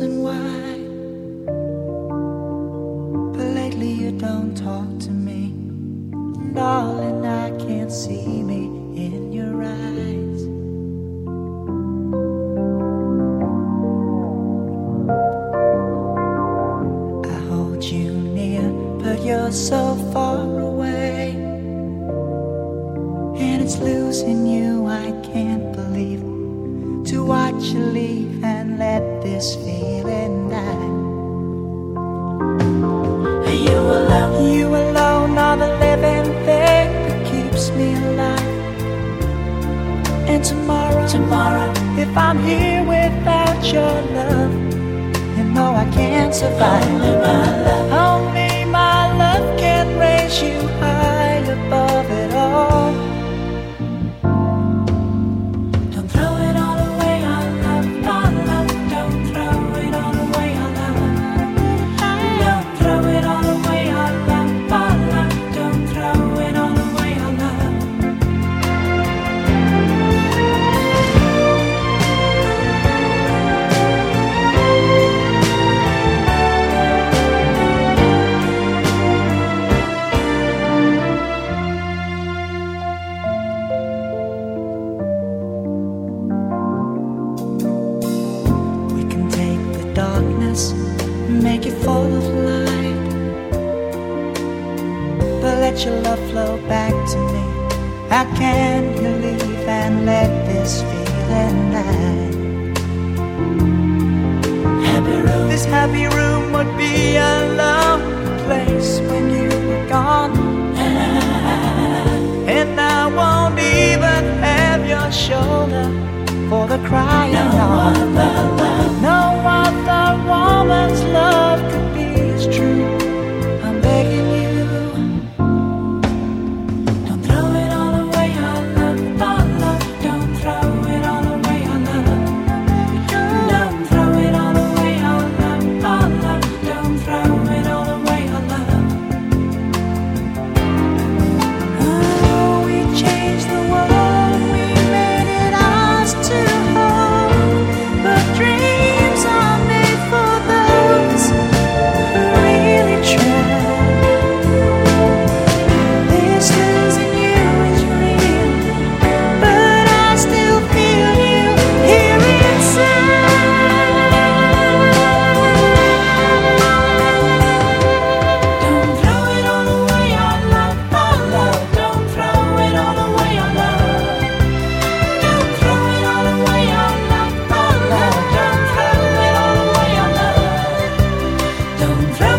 and wide. But lately you don't talk to me. Darling, I can't see me in your eyes. I hold you near, but you're so far away. And it's losing you, I can't believe. To watch you leave and let this feeling I'm here without your love, you know I can't survive. Only my love, darkness, make it full of light. But let your love flow back to me. How can you leave and let this feeling die? Happy room. This happy room would be a lonely place when you were gone. And I won't even have your shoulder for the crying on. Don't throw